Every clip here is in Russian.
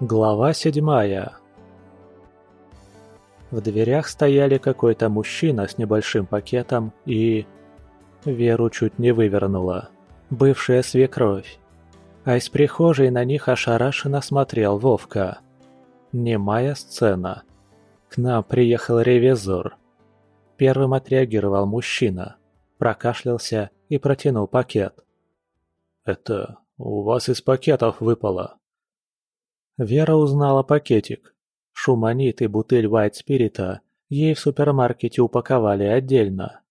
Глава седьмая В дверях стояли какой-то мужчина с небольшим пакетом и... Веру чуть не вывернула. Бывшая свекровь. А из прихожей на них ошарашенно смотрел Вовка. Немая сцена. К нам приехал ревизор. Первым отреагировал мужчина. Прокашлялся и протянул пакет. «Это у вас из пакетов выпало», Вера узнала пакетик. Шуманит и бутыль вайт-спирита ей в супермаркете упаковали отдельно.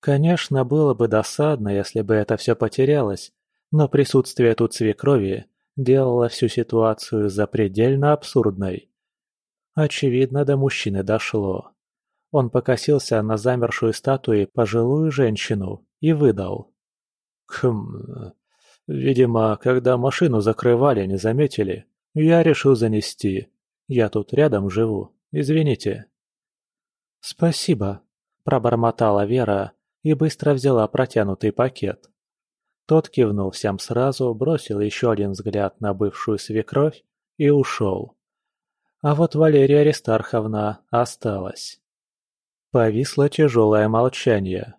Конечно, было бы досадно, если бы это все потерялось, но присутствие тут свекрови делало всю ситуацию запредельно абсурдной. Очевидно, до мужчины дошло. Он покосился на замершую статуи пожилую женщину и выдал. «Хм... Видимо, когда машину закрывали, не заметили. Я решил занести. Я тут рядом живу. Извините. Спасибо, пробормотала Вера и быстро взяла протянутый пакет. Тот кивнул всем сразу, бросил еще один взгляд на бывшую свекровь и ушел. А вот Валерия Аристарховна осталась. Повисло тяжелое молчание.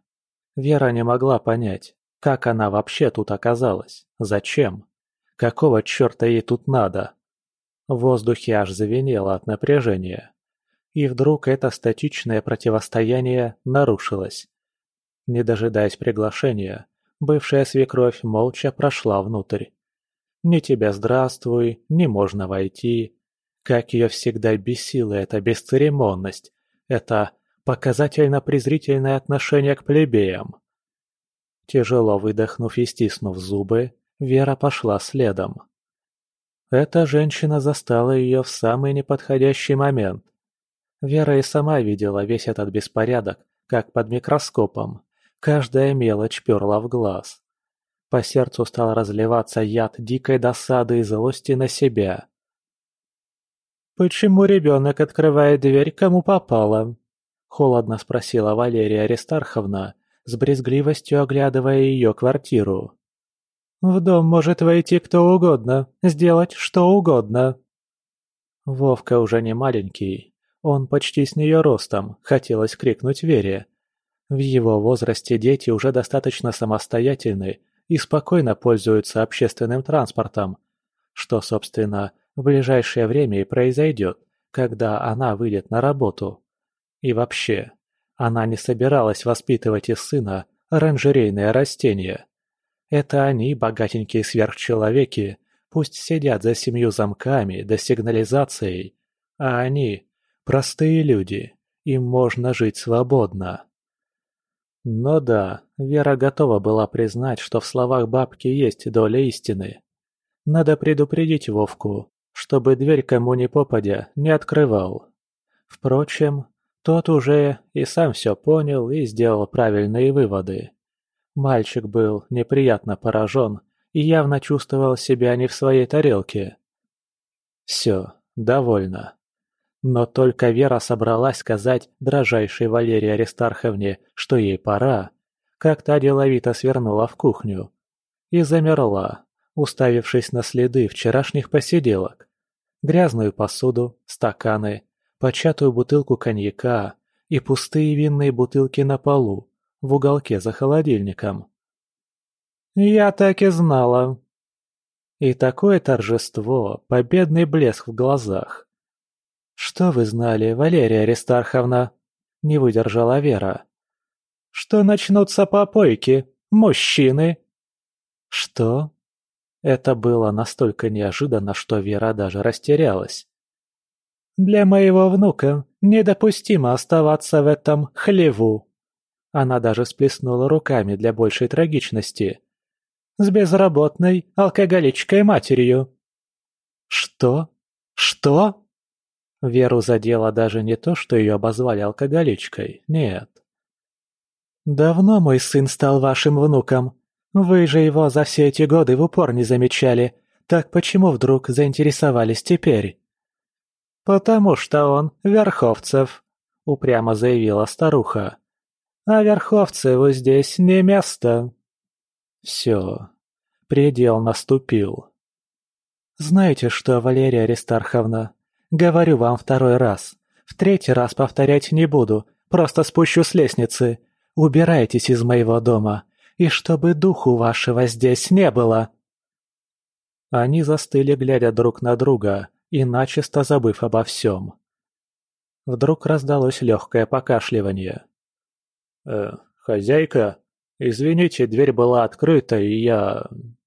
Вера не могла понять, как она вообще тут оказалась, зачем, какого черта ей тут надо. В воздухе аж завенело от напряжения. И вдруг это статичное противостояние нарушилось. Не дожидаясь приглашения, бывшая свекровь молча прошла внутрь. Ни тебя здравствуй, ни можно войти. Как ее всегда бесила эта бесцеремонность, это показательно-презрительное отношение к плебеям. Тяжело выдохнув и стиснув зубы, Вера пошла следом. Эта женщина застала ее в самый неподходящий момент. Вера и сама видела весь этот беспорядок, как под микроскопом. Каждая мелочь перла в глаз. По сердцу стал разливаться яд дикой досады и злости на себя. «Почему ребенок открывает дверь, кому попало?» – холодно спросила Валерия Аристарховна, с брезгливостью оглядывая ее квартиру. В дом может войти кто угодно, сделать что угодно. Вовка уже не маленький. Он почти с нее ростом, хотелось крикнуть Вере. В его возрасте дети уже достаточно самостоятельны и спокойно пользуются общественным транспортом, что, собственно, в ближайшее время и произойдет, когда она выйдет на работу. И вообще, она не собиралась воспитывать из сына оранжерейное растение. Это они, богатенькие сверхчеловеки, пусть сидят за семью замками да сигнализацией, а они – простые люди, им можно жить свободно. Но да, Вера готова была признать, что в словах бабки есть доля истины. Надо предупредить Вовку, чтобы дверь кому ни попадя не открывал. Впрочем, тот уже и сам все понял и сделал правильные выводы. Мальчик был неприятно поражен и явно чувствовал себя не в своей тарелке. Все, довольно. Но только Вера собралась сказать дрожайшей Валерии Аристарховне, что ей пора, как та деловито свернула в кухню. И замерла, уставившись на следы вчерашних посиделок. Грязную посуду, стаканы, початую бутылку коньяка и пустые винные бутылки на полу, в уголке за холодильником. «Я так и знала!» И такое торжество, победный блеск в глазах. «Что вы знали, Валерия Аристарховна?» – не выдержала Вера. «Что начнутся попойки, мужчины!» «Что?» Это было настолько неожиданно, что Вера даже растерялась. «Для моего внука недопустимо оставаться в этом хлеву», она даже сплеснула руками для большей трагичности. «С безработной, алкоголичкой матерью!» «Что? Что?» Веру задело даже не то, что ее обозвали алкоголичкой, нет. «Давно мой сын стал вашим внуком. Вы же его за все эти годы в упор не замечали. Так почему вдруг заинтересовались теперь?» «Потому что он Верховцев», — упрямо заявила старуха. А Верховцеву здесь не место. Все. Предел наступил. «Знаете что, Валерия Аристарховна, говорю вам второй раз. В третий раз повторять не буду, просто спущу с лестницы. Убирайтесь из моего дома, и чтобы духу вашего здесь не было!» Они застыли, глядя друг на друга, и начисто забыв обо всем. Вдруг раздалось легкое покашливание. «Э, хозяйка, извините, дверь была открыта, и я...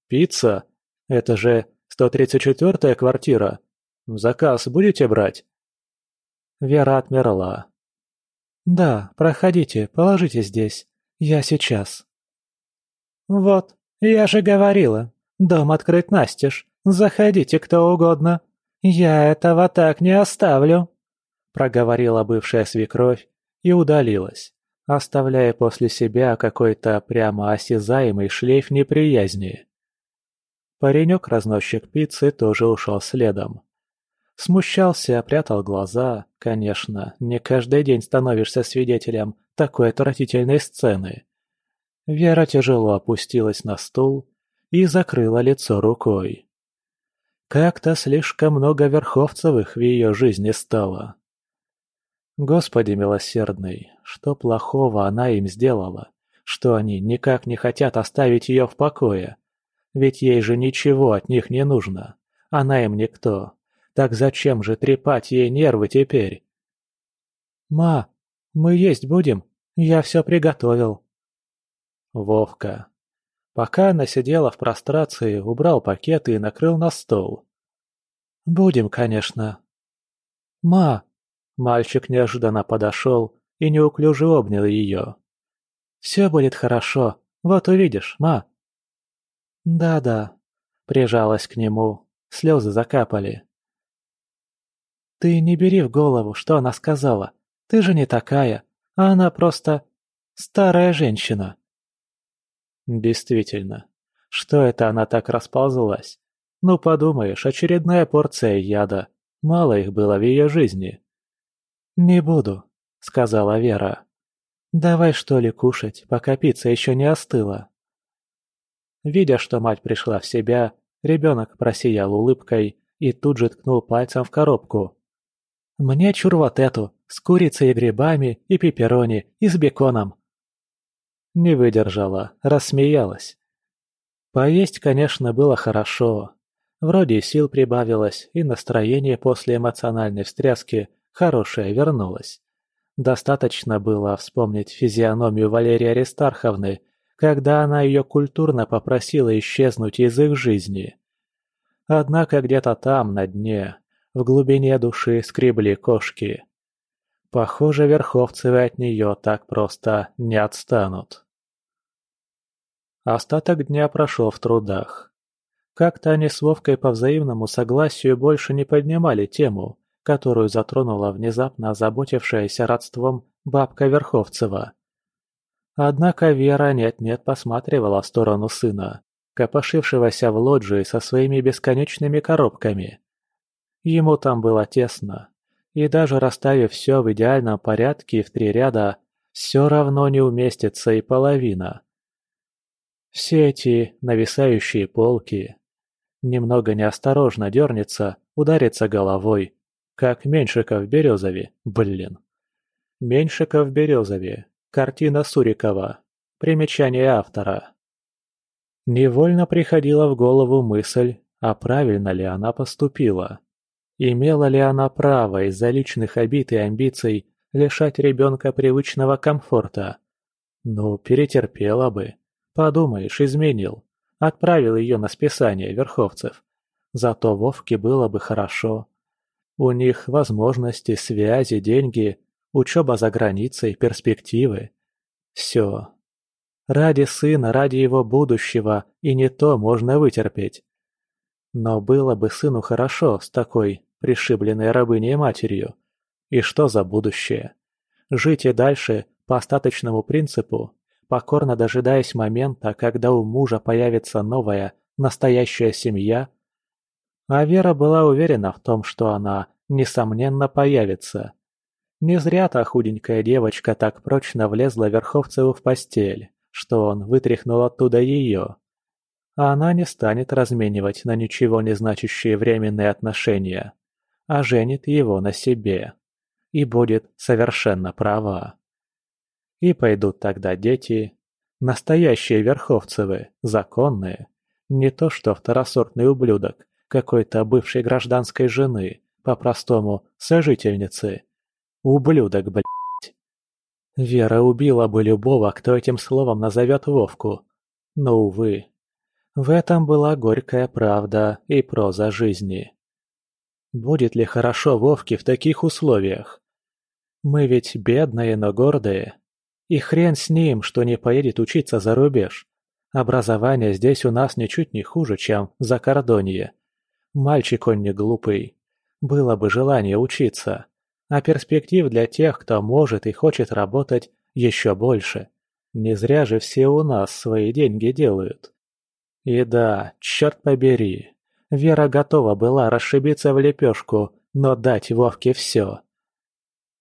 Пицца? Это же 134-я квартира. Заказ будете брать?» Вера отмерла. «Да, проходите, положите здесь. Я сейчас». «Вот, я же говорила. Дом открыт настежь. Заходите кто угодно. Я этого так не оставлю», — проговорила бывшая свекровь и удалилась, оставляя после себя какой-то прямо осязаемый шлейф неприязни. Паренек-разносчик пиццы тоже ушел следом. Смущался, прятал глаза. Конечно, не каждый день становишься свидетелем такой отвратительной сцены. Вера тяжело опустилась на стул и закрыла лицо рукой. Как-то слишком много Верховцевых в ее жизни стало. Господи милосердный, что плохого она им сделала, что они никак не хотят оставить ее в покое. Ведь ей же ничего от них не нужно. Она им никто. Так зачем же трепать ей нервы теперь? «Ма, мы есть будем? Я все приготовил». Вовка. Пока она сидела в прострации, убрал пакеты и накрыл на стол. «Будем, конечно». «Ма!» Мальчик неожиданно подошел и неуклюже обнял ее. «Все будет хорошо, вот увидишь, ма!» «Да-да», прижалась к нему, слезы закапали. «Ты не бери в голову, что она сказала. Ты же не такая, а она просто старая женщина». Действительно, что это она так расползлась? Ну, подумаешь, очередная порция яда. Мало их было в ее жизни. «Не буду», — сказала Вера. «Давай что ли кушать, пока пицца еще не остыла». Видя, что мать пришла в себя, ребенок просиял улыбкой и тут же ткнул пальцем в коробку. «Мне чур вот эту, с курицей и грибами, и пепперони, и с беконом». Не выдержала, рассмеялась. Поесть, конечно, было хорошо. Вроде сил прибавилось, и настроение после эмоциональной встряски хорошее вернулось. Достаточно было вспомнить физиономию Валерии Аристарховны, когда она ее культурно попросила исчезнуть из их жизни. Однако где-то там, на дне, в глубине души скребли кошки. Похоже, Верховцевы от нее так просто не отстанут. Остаток дня прошел в трудах. Как-то они с Вовкой по взаимному согласию больше не поднимали тему, которую затронула внезапно озаботившаяся родством бабка Верховцева. Однако Вера нет-нет посматривала в сторону сына, копошившегося в лоджии со своими бесконечными коробками. Ему там было тесно, и даже расставив все в идеальном порядке в три ряда, все равно не уместится и половина. Все эти нависающие полки. Немного неосторожно дернется, ударится головой, как Меньшиков в Березове, блин. Меньшиков в Березове, Картина Сурикова. Примечание автора. Невольно приходила в голову мысль, а правильно ли она поступила. Имела ли она право из-за личных обид и амбиций лишать ребенка привычного комфорта? Ну, перетерпела бы. Подумаешь, изменил. Отправил ее на списание верховцев. Зато Вовке было бы хорошо. У них возможности, связи, деньги учеба за границей, перспективы. Все. Ради сына, ради его будущего и не то можно вытерпеть. Но было бы сыну хорошо с такой пришибленной рабыней матерью. И что за будущее? Жить и дальше по остаточному принципу, покорно дожидаясь момента, когда у мужа появится новая, настоящая семья? А Вера была уверена в том, что она, несомненно, появится. Не зря та худенькая девочка так прочно влезла Верховцеву в постель, что он вытряхнул оттуда ее. а она не станет разменивать на ничего не значащие временные отношения, а женит его на себе. И будет совершенно права. И пойдут тогда дети, настоящие верховцевы, законные, не то что второсортный ублюдок какой-то бывшей гражданской жены, по-простому, сожительницы. Ублюдок, блядь. Вера убила бы любого, кто этим словом назовет Вовку. Но, увы, в этом была горькая правда и проза жизни. Будет ли хорошо Вовке в таких условиях? Мы ведь бедные, но гордые. И хрен с ним, что не поедет учиться за рубеж. Образование здесь у нас ничуть не хуже, чем за кордонье. Мальчик он не глупый. Было бы желание учиться а перспектив для тех, кто может и хочет работать, еще больше. Не зря же все у нас свои деньги делают. И да, черт побери, Вера готова была расшибиться в лепешку, но дать Вовке все.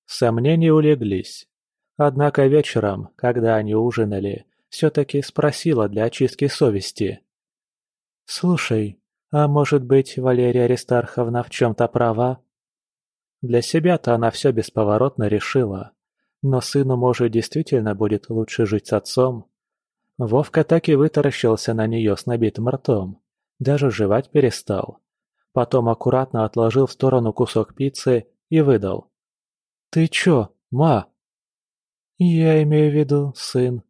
Сомнения улеглись. Однако вечером, когда они ужинали, все-таки спросила для очистки совести. «Слушай, а может быть, Валерия Аристарховна в чем-то права?» Для себя-то она все бесповоротно решила. Но сыну, может, действительно будет лучше жить с отцом. Вовка так и вытаращился на нее с набитым ртом. Даже жевать перестал. Потом аккуратно отложил в сторону кусок пиццы и выдал. «Ты чё, ма?» «Я имею в виду, сын.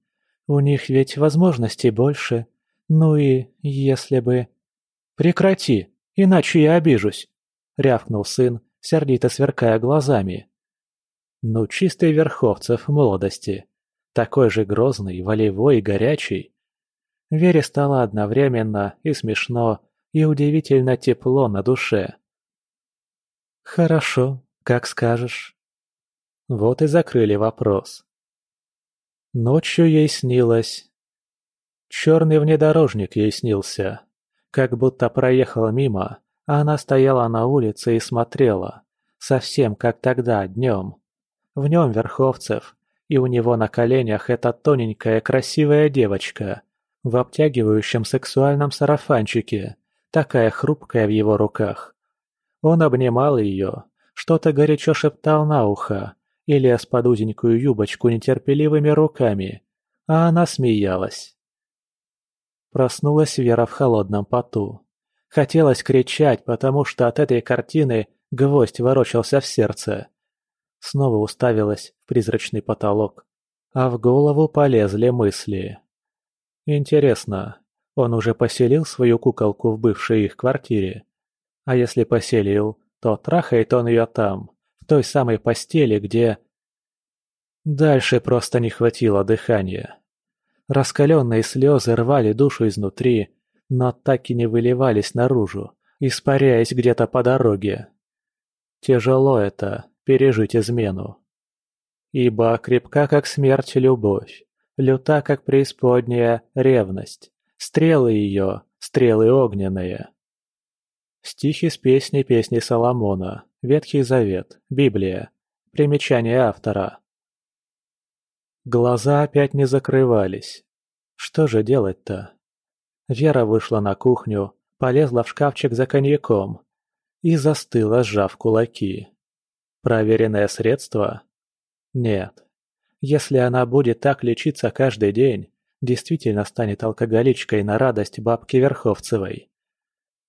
У них ведь возможностей больше. Ну и если бы...» «Прекрати, иначе я обижусь!» — рявкнул сын сердито сверкая глазами. Ну, чистый Верховцев молодости. Такой же грозный, волевой и горячий. Вере стало одновременно и смешно, и удивительно тепло на душе. «Хорошо, как скажешь». Вот и закрыли вопрос. Ночью ей снилось... Черный внедорожник ей снился, как будто проехал мимо, а она стояла на улице и смотрела, совсем как тогда, днем. В нем Верховцев, и у него на коленях эта тоненькая красивая девочка в обтягивающем сексуальном сарафанчике, такая хрупкая в его руках. Он обнимал ее, что-то горячо шептал на ухо и лез под узенькую юбочку нетерпеливыми руками, а она смеялась. Проснулась Вера в холодном поту. Хотелось кричать, потому что от этой картины гвоздь ворочался в сердце. Снова уставилась в призрачный потолок, а в голову полезли мысли. Интересно, он уже поселил свою куколку в бывшей их квартире? А если поселил, то трахает он ее там, в той самой постели, где... Дальше просто не хватило дыхания. Раскаленные слезы рвали душу изнутри, но так и не выливались наружу, испаряясь где-то по дороге. Тяжело это – пережить измену. Ибо крепка, как смерть, любовь, люта, как преисподняя, ревность, стрелы ее, стрелы огненные. Стихи из песни песни Соломона, Ветхий Завет, Библия, примечание автора. Глаза опять не закрывались. Что же делать-то? Вера вышла на кухню, полезла в шкафчик за коньяком и застыла, сжав кулаки. Проверенное средство? Нет. Если она будет так лечиться каждый день, действительно станет алкоголичкой на радость бабки Верховцевой.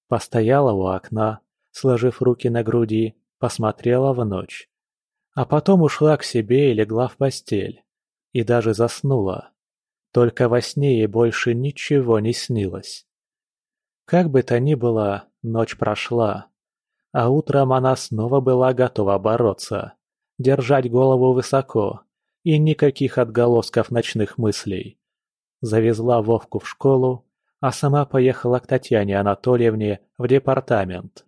Постояла у окна, сложив руки на груди, посмотрела в ночь. А потом ушла к себе и легла в постель. И даже заснула. Только во сне ей больше ничего не снилось. Как бы то ни было, ночь прошла. А утром она снова была готова бороться, держать голову высоко и никаких отголосков ночных мыслей. Завезла Вовку в школу, а сама поехала к Татьяне Анатольевне в департамент.